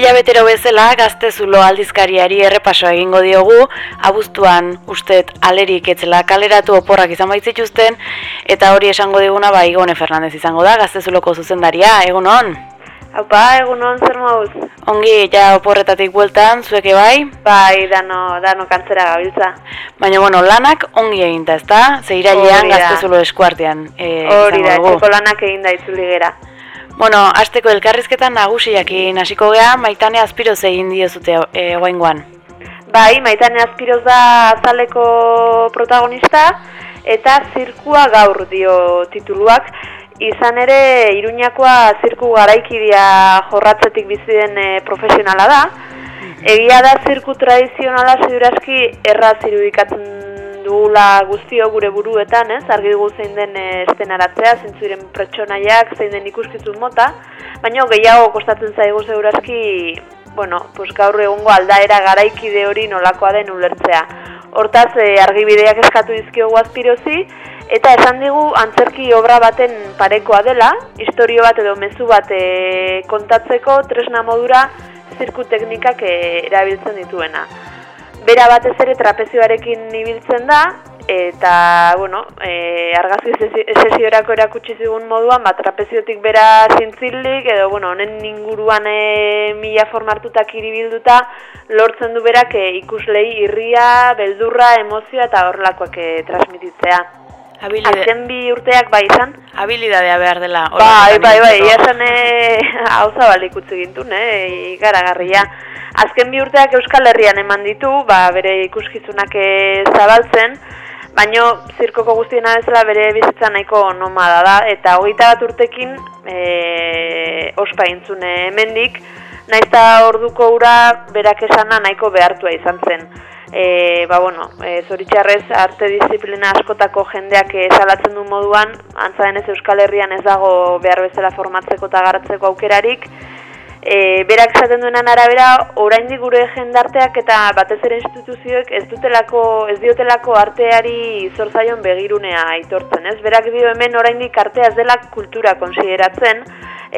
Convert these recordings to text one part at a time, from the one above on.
betero bezala gaztezulo aldizkariari errepasoa egingo diogu, abuztuan ustet alerik etzela kaleratu oporrak izan baitzituzten, eta hori esango diguna ba Igone Fernandez izango da, gaztezuloko zuzendaria, egun hon? Haupa, egun hon zer mauz? Ongi, ja oporretatik bueltan, zueke bai? Bai, dano, dano kantzera gabiltza. Baina, bueno, lanak ongi eginta, ezta? Zeirailean gaztezulo eskuartean. E, hori da, txeko lanak eginda itzuli gera. Bueno, azteko elkarrizketan nagusiak hasiko gea, maitane azpiroz egin diozute e, oaingoan. Bai, maitane azpiroz da azaleko protagonista, eta zirkua gaur dio tituluak. Izan ere, Iruñakoa zirku garaikidia jorratzetik bizi den e, profesionala da. Egia da zirku tradizionala zidurazki erraz irudikatzen dugula guztio gure buruetan, ez? Argi dugu zein den eh, estenaratzea, zein ziren pertsonaiak, zein den ikuskizun mota, baina gehiago kostatzen zaigu zeurazki, bueno, pues gaur egungo aldaera garaikide hori nolakoa den ulertzea. Hortaz, e, argibideak eskatu dizkiogu azpirozi, eta esan digu antzerki obra baten parekoa dela, historio bat edo mezu bat e, kontatzeko tresna modura zirku teknikak erabiltzen dituena bera batez ere trapezioarekin ibiltzen da, eta, bueno, e, argazki sesiorako erakutsi zigun moduan, bat trapeziotik bera zintzilik, edo, bueno, honen inguruan e, mila formartutak iribilduta, lortzen du berak e, ikuslei irria, beldurra, emozioa eta horrelakoak e, transmititzea. Habilide... Azken bi urteak bai izan? Habilidadea behar dela. Bai, bai, bai, ia esan hau e, zabalik utzi gintun, eh, garria. Azken bi urteak Euskal Herrian eman ditu, ba, bere ikuskizunak zabaltzen, baino zirkoko guztiena bezala bere bizitza nahiko nomada da, eta hogeita bat urtekin e, ospa intzune hemendik, naizta orduko ura berak esana nahiko behartua izan zen. E, ba, bueno, e, zoritxarrez arte disiplina askotako jendeak esalatzen du moduan, antza denez Euskal Herrian ez dago behar bezala formatzeko eta garatzeko aukerarik, E, berak esaten duenan arabera, oraindik gure jendarteak eta batez ere instituzioek ez dutelako, ez diotelako arteari zorzaion begirunea aitortzen, ez? Berak dio hemen oraindik artea ez dela kultura konsideratzen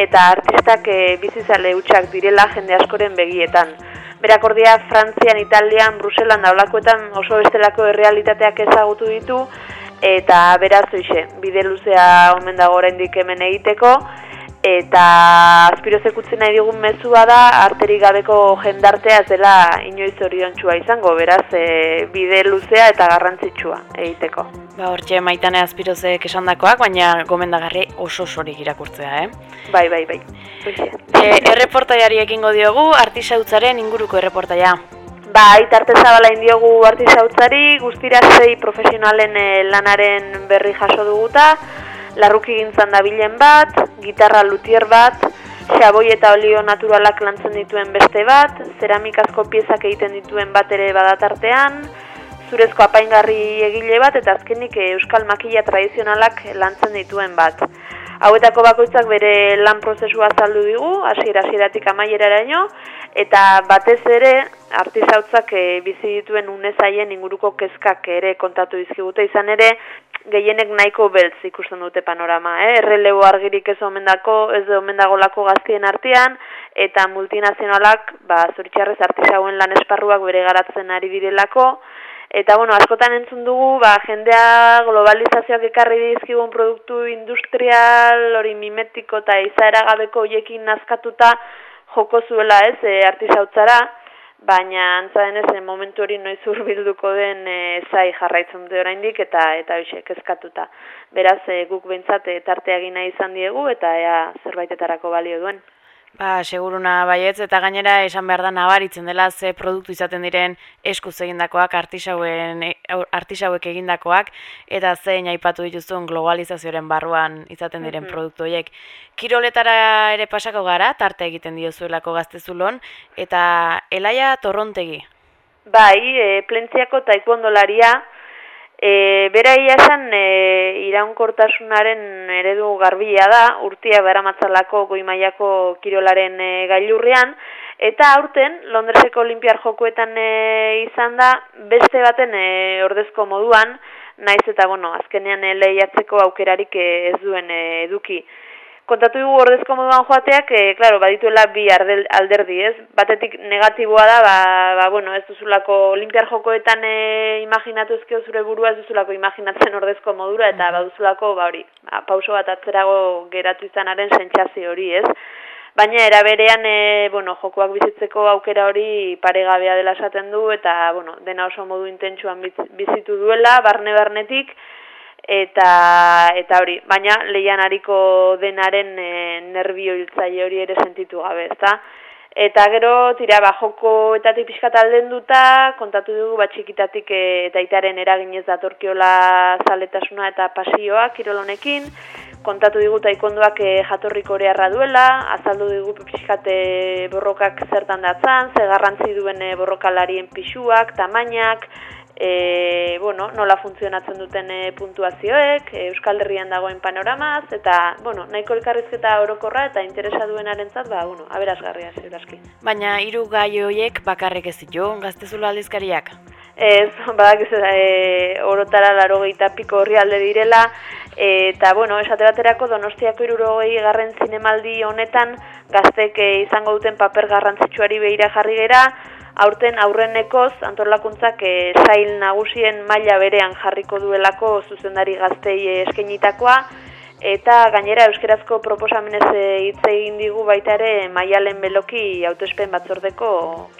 eta artistak e, bizizale hutsak direla jende askoren begietan. Berak ordia Frantzian, Italian, Bruselan daulakoetan oso bestelako errealitateak ezagutu ditu. Eta beraz hoize, bide luzea omen dago oraindik hemen egiteko eta azpirozek utzi nahi digun mezua da arterik gabeko jendartea ez dela inoiz oriontxua izango, beraz e, bide luzea eta garrantzitsua egiteko. Ba, hortxe maitane azpirozek esandakoak, baina gomendagarri oso sorik irakurtzea, eh? Bai, bai, bai. E, erreportaiari ekingo diogu, artisautzaren inguruko erreportaia. Bai, tarte zabala indiogu artisautzari, guztira zei profesionalen eh, lanaren berri jaso duguta, larruki gintzan dabilen bat, gitarra lutier bat, xaboi eta olio naturalak lantzen dituen beste bat, ceramikazko piezak egiten dituen bat ere badatartean, zurezko apaingarri egile bat eta azkenik euskal makila tradizionalak lantzen dituen bat. Hauetako bakoitzak bere lan prozesua azaldu digu, hasiera hasieratik amaieraraino eta batez ere artizautzak e, bizi dituen unezaien inguruko kezkak ere kontatu dizkigute izan ere gehienek nahiko beltz ikusten dute panorama, eh? Errelebo argirik ez omen dako, ez omen lako gaztien artean, eta multinazionalak, ba, zoritxarrez artisauen lan esparruak bere garatzen ari direlako, eta, bueno, askotan entzun dugu, ba, jendea globalizazioak ekarri dizkigun produktu industrial, hori mimetiko eta izaera gabeko hoiekin nazkatuta joko zuela ez, e, artisautzara, baina antza denez momentu hori noiz hurbilduko den e, zai jarraitzen dute oraindik eta eta hoxe kezkatuta. Beraz e, guk behintzat e, tartea egina izan diegu eta ea zerbaitetarako balio duen. Ba, seguruna baietz, eta gainera esan behar da nabaritzen dela ze produktu izaten diren eskuz egindakoak, artisauen, artisauek egindakoak, eta zein aipatu dituzun globalizazioaren barruan izaten diren mm produktu horiek. Kiroletara ere pasako gara, tarte egiten diozuelako gaztezulon, eta elaia torrontegi. Bai, e, plentziako taikuondolaria, E, bera esan e, iraunkortasunaren eredu garbila da, urtia bera matzalako goimaiako kirolaren e, gailurrean, eta aurten Londreseko Olimpiar jokuetan e, izan da beste baten e, ordezko moduan, naiz eta bueno, azkenean e, lehiatzeko aukerarik e, ez duen e, eduki. Kontatu dugu ordezko moduan joateak, e, claro, badituela bi alderdi, ez? Batetik negatiboa da, ba, ba bueno, ez duzulako olimpiar jokoetan e, imaginatu ezkio zure burua, ez duzulako imaginatzen ordezko modura, eta baduzulako, ba hori, ba, pauso bat atzerago geratu izanaren sentsazio hori, ez? Baina eraberean, e, bueno, jokoak bizitzeko aukera hori paregabea dela esaten du, eta, bueno, dena oso modu intentsuan bizitu duela, barne-barnetik, eta eta hori, baina leian hariko denaren e, nervio hiltzaile hori ere sentitu gabe, ezta? Eta gero, tira, ba, joko eta pixkat alden duta, kontatu dugu, bat txikitatik e, eta itaren eraginez datorkiola zaletasuna eta pasioa, kirolonekin, kontatu digu taikonduak e, jatorriko hori duela, azaldu digu pixkat borrokak zertan datzan, ze garrantzi duen borrokalarien pixuak, tamainak, e, bueno, nola funtzionatzen duten e, puntuazioek, e, Euskal Herrian dagoen panoramaz, eta bueno, nahiko elkarrizketa orokorra eta interesa duenaren zat, ba, bueno, aberazgarria ziurazki. Baina hiru gai horiek bakarrik ez ditu, gaztezulo aldizkariak? Ez, badak ez e, orotara laro piko horri alde direla, e, eta bueno, esate baterako donostiako irurogei garren zinemaldi honetan, gaztek e, izango duten paper garrantzitsuari behira jarri gera, aurten aurrenekoz antolakuntzak e, zail nagusien maila berean jarriko duelako zuzendari gaztei eskenitakoa eta gainera euskerazko proposamenez eh, hitz egin digu baita ere maialen beloki autoespen batzordeko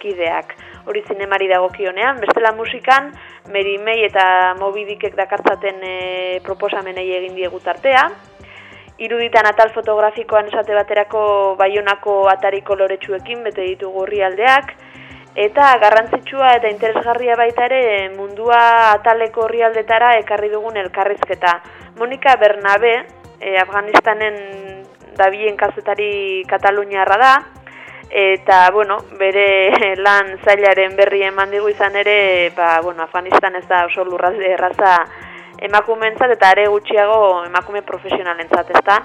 kideak. Hori zinemari dagokionean, bestela musikan, merimei eta mobidikek dakartzaten e, proposamenei egin diegu tartea. Iruditan atal fotografikoan esate baterako baionako atari koloretsuekin bete ditugu aldeak, Eta garrantzitsua eta interesgarria baita ere mundua ataleko horrialdetara ekarri dugun elkarrizketa. Monika Bernabe, e, Afganistanen dabien kazetari Kataluniarra da, eta bueno, bere lan zailaren berri eman digu izan ere, ba, bueno, Afganistan ez da oso lurrazde erraza emakumentzat eta ere gutxiago emakume profesionalentzat, ezta?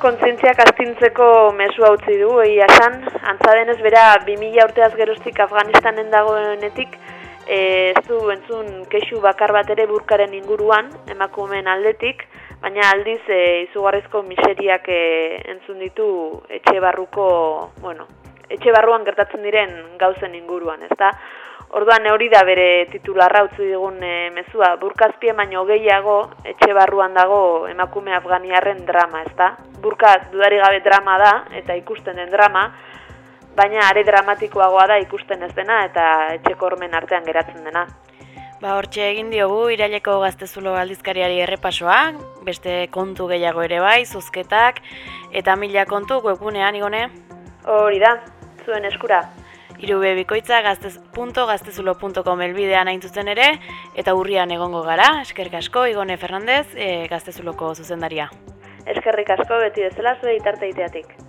Kontzientziak astintzeko mesu utzi du, egia esan, antza denez bera 2000 urteaz geroztik Afganistanen dagoenetik, e, ez du entzun kexu bakar bat ere burkaren inguruan, emakumeen aldetik, baina aldiz e, izugarrizko miseriak e, entzun ditu etxe barruko, bueno, etxe barruan gertatzen diren gauzen inguruan, ezta? Orduan hori da bere titularra utzi digun e, mezua, burkazpien baino gehiago etxe barruan dago emakume afganiarren drama, ezta? Burka dudari gabe drama da eta ikusten den drama, baina are dramatikoagoa da ikusten ez dena eta etxeko hormen artean geratzen dena. Ba, hortxe egin diogu iraileko gaztezulo aldizkariari errepasoa, beste kontu gehiago ere bai, zuzketak, eta mila kontu webgunean, igone? Hori da, zuen eskura. Irube bikoitza gaztez.gaztezulo.com elbidean hain ere, eta urrian egongo gara, eskerrik asko, Igone Fernandez, e, gaztezuloko zuzendaria. Eskerrik asko, beti bezala, zure itarte iteatik.